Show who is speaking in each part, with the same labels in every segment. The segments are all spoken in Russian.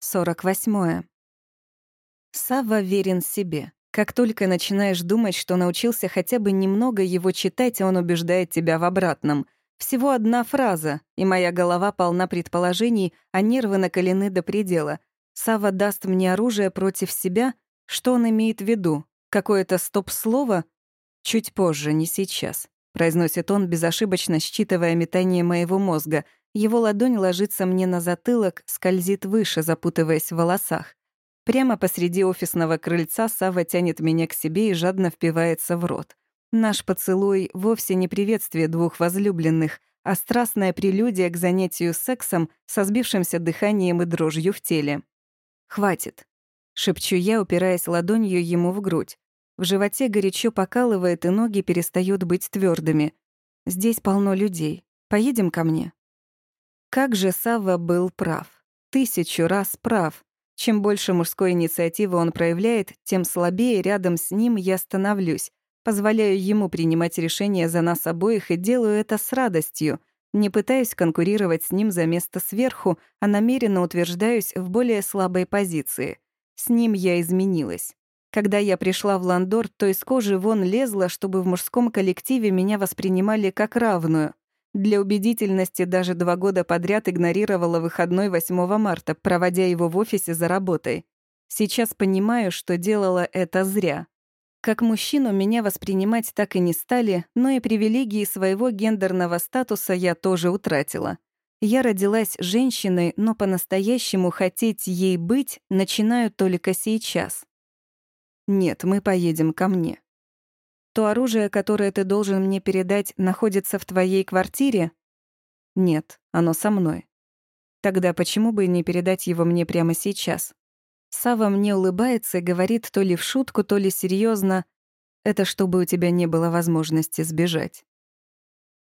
Speaker 1: 48. Сава верен себе. Как только начинаешь думать, что научился хотя бы немного его читать, он убеждает тебя в обратном. Всего одна фраза, и моя голова полна предположений, а нервы накалены до предела. Сава даст мне оружие против себя? Что он имеет в виду? Какое-то стоп-слово? Чуть позже, не сейчас. Произносит он, безошибочно считывая метание моего мозга — его ладонь ложится мне на затылок, скользит выше, запутываясь в волосах. Прямо посреди офисного крыльца Сава тянет меня к себе и жадно впивается в рот. Наш поцелуй вовсе не приветствие двух возлюбленных, а страстная прелюдия к занятию сексом со сбившимся дыханием и дрожью в теле. «Хватит», — шепчу я, упираясь ладонью ему в грудь. В животе горячо покалывает, и ноги перестают быть твердыми. Здесь полно людей. Поедем ко мне? Как же Савва был прав. Тысячу раз прав. Чем больше мужской инициативы он проявляет, тем слабее рядом с ним я становлюсь. Позволяю ему принимать решения за нас обоих и делаю это с радостью. Не пытаюсь конкурировать с ним за место сверху, а намеренно утверждаюсь в более слабой позиции. С ним я изменилась. Когда я пришла в Ландор, то из кожи вон лезла, чтобы в мужском коллективе меня воспринимали как равную. Для убедительности даже два года подряд игнорировала выходной 8 марта, проводя его в офисе за работой. Сейчас понимаю, что делала это зря. Как мужчину меня воспринимать так и не стали, но и привилегии своего гендерного статуса я тоже утратила. Я родилась женщиной, но по-настоящему хотеть ей быть начинаю только сейчас. Нет, мы поедем ко мне. То оружие, которое ты должен мне передать, находится в твоей квартире? Нет, оно со мной. Тогда почему бы не передать его мне прямо сейчас? Сава мне улыбается и говорит то ли в шутку, то ли серьезно. Это чтобы у тебя не было возможности сбежать.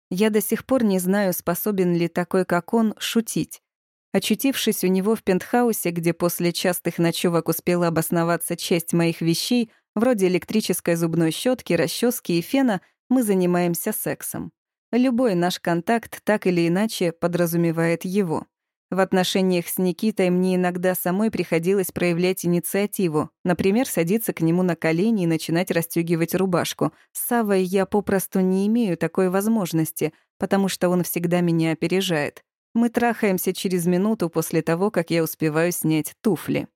Speaker 1: Я до сих пор не знаю, способен ли такой, как он, шутить. Очутившись у него в пентхаусе, где после частых ночевок успела обосноваться часть моих вещей, Вроде электрической зубной щетки, расчески и фена мы занимаемся сексом. Любой наш контакт так или иначе подразумевает его. В отношениях с Никитой мне иногда самой приходилось проявлять инициативу, например, садиться к нему на колени и начинать расстёгивать рубашку. С Савой я попросту не имею такой возможности, потому что он всегда меня опережает. Мы трахаемся через минуту после того, как я успеваю снять туфли.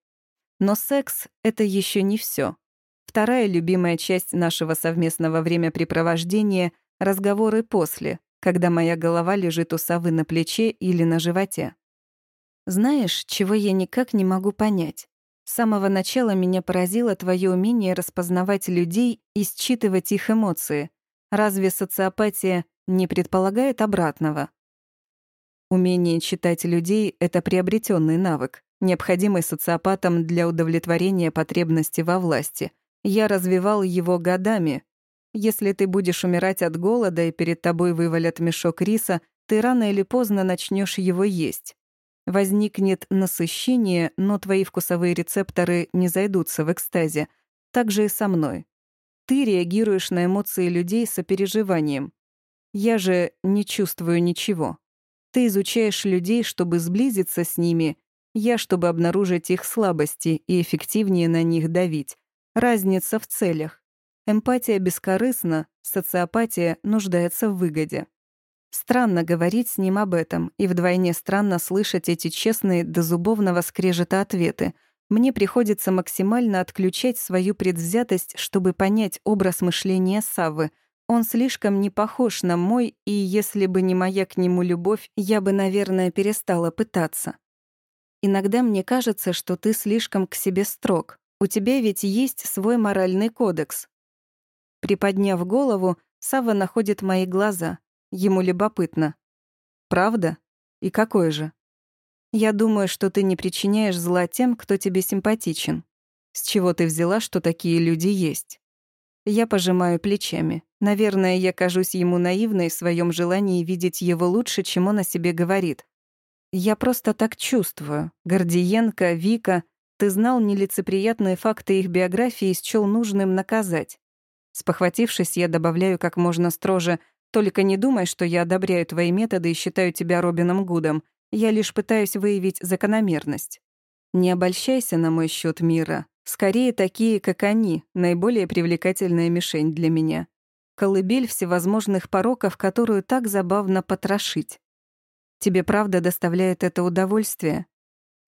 Speaker 1: Но секс — это еще не все. Вторая любимая часть нашего совместного времяпрепровождения — разговоры после, когда моя голова лежит у совы на плече или на животе. Знаешь, чего я никак не могу понять? С самого начала меня поразило твое умение распознавать людей и считывать их эмоции. Разве социопатия не предполагает обратного? Умение читать людей — это приобретенный навык, необходимый социопатам для удовлетворения потребности во власти — я развивал его годами. Если ты будешь умирать от голода и перед тобой вывалят мешок риса, ты рано или поздно начнешь его есть. Возникнет насыщение, но твои вкусовые рецепторы не зайдутся в экстазе. Так же и со мной. Ты реагируешь на эмоции людей сопереживанием. Я же не чувствую ничего. Ты изучаешь людей, чтобы сблизиться с ними, я, чтобы обнаружить их слабости и эффективнее на них давить. Разница в целях. Эмпатия бескорыстна, социопатия нуждается в выгоде. Странно говорить с ним об этом, и вдвойне странно слышать эти честные до зубовного скрежета ответы. Мне приходится максимально отключать свою предвзятость, чтобы понять образ мышления Саввы. Он слишком не похож на мой, и если бы не моя к нему любовь, я бы, наверное, перестала пытаться. Иногда мне кажется, что ты слишком к себе строг, у тебя ведь есть свой моральный кодекс». Приподняв голову, Сава находит мои глаза. Ему любопытно. «Правда? И какой же?» «Я думаю, что ты не причиняешь зла тем, кто тебе симпатичен. С чего ты взяла, что такие люди есть?» Я пожимаю плечами. Наверное, я кажусь ему наивной в своем желании видеть его лучше, чем он о себе говорит. Я просто так чувствую. Гордиенко, Вика ты знал нелицеприятные факты их биографии и счёл нужным наказать. Спохватившись, я добавляю как можно строже «Только не думай, что я одобряю твои методы и считаю тебя Робином Гудом. Я лишь пытаюсь выявить закономерность». Не обольщайся на мой счет мира. Скорее, такие, как они, наиболее привлекательная мишень для меня. Колыбель всевозможных пороков, которую так забавно потрошить. Тебе правда доставляет это удовольствие?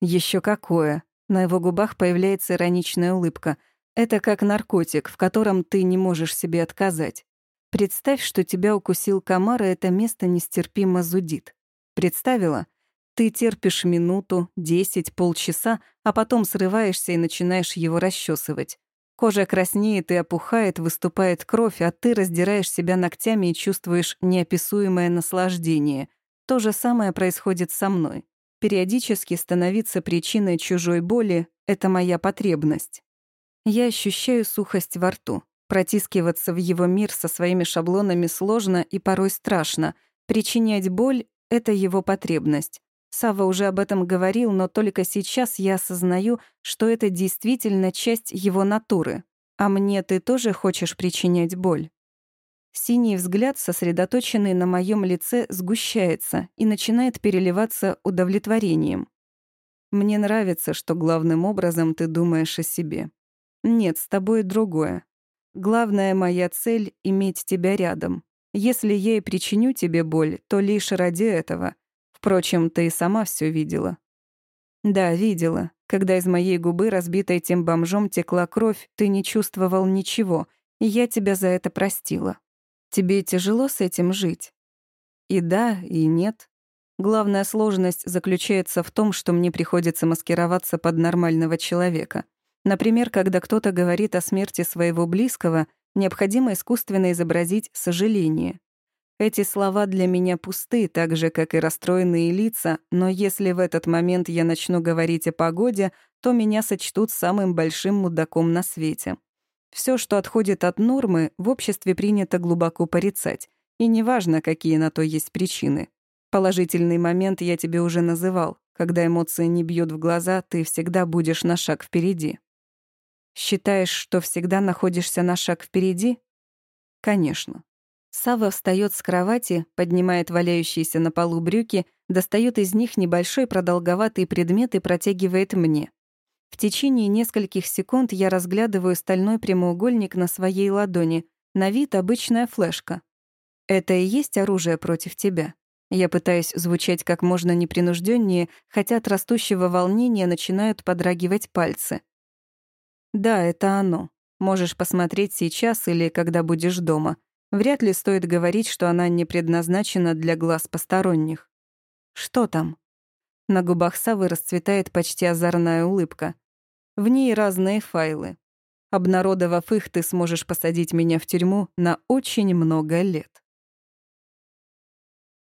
Speaker 1: Еще какое. На его губах появляется ироничная улыбка. Это как наркотик, в котором ты не можешь себе отказать. Представь, что тебя укусил комар, и это место нестерпимо зудит. Представила? Ты терпишь минуту, десять, полчаса, а потом срываешься и начинаешь его расчесывать. Кожа краснеет и опухает, выступает кровь, а ты раздираешь себя ногтями и чувствуешь неописуемое наслаждение. То же самое происходит со мной. Периодически становиться причиной чужой боли — это моя потребность. Я ощущаю сухость во рту. Протискиваться в его мир со своими шаблонами сложно и порой страшно. Причинять боль — это его потребность. Сава уже об этом говорил, но только сейчас я осознаю, что это действительно часть его натуры. А мне ты тоже хочешь причинять боль? Синий взгляд, сосредоточенный на моем лице, сгущается и начинает переливаться удовлетворением. Мне нравится, что главным образом ты думаешь о себе. Нет, с тобой другое. Главная моя цель — иметь тебя рядом. Если я и причиню тебе боль, то лишь ради этого — Впрочем, ты и сама все видела. Да, видела. Когда из моей губы, разбитой тем бомжом, текла кровь, ты не чувствовал ничего, и я тебя за это простила. Тебе тяжело с этим жить? И да, и нет. Главная сложность заключается в том, что мне приходится маскироваться под нормального человека. Например, когда кто-то говорит о смерти своего близкого, необходимо искусственно изобразить сожаление. Эти слова для меня пусты, так же, как и расстроенные лица, но если в этот момент я начну говорить о погоде, то меня сочтут самым большим мудаком на свете. Все, что отходит от нормы, в обществе принято глубоко порицать, и неважно, какие на то есть причины. Положительный момент я тебе уже называл. Когда эмоции не бьют в глаза, ты всегда будешь на шаг впереди. Считаешь, что всегда находишься на шаг впереди? Конечно. Сава встает с кровати, поднимает валяющиеся на полу брюки, достает из них небольшой продолговатый предмет и протягивает мне. В течение нескольких секунд я разглядываю стальной прямоугольник на своей ладони, на вид обычная флешка. Это и есть оружие против тебя. Я пытаюсь звучать как можно непринужденнее, хотя от растущего волнения начинают подрагивать пальцы. Да, это оно. Можешь посмотреть сейчас или когда будешь дома. Вряд ли стоит говорить, что она не предназначена для глаз посторонних. Что там? На губах Савы расцветает почти озорная улыбка. В ней разные файлы. Обнародовав их, ты сможешь посадить меня в тюрьму на очень много лет.